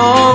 Oh.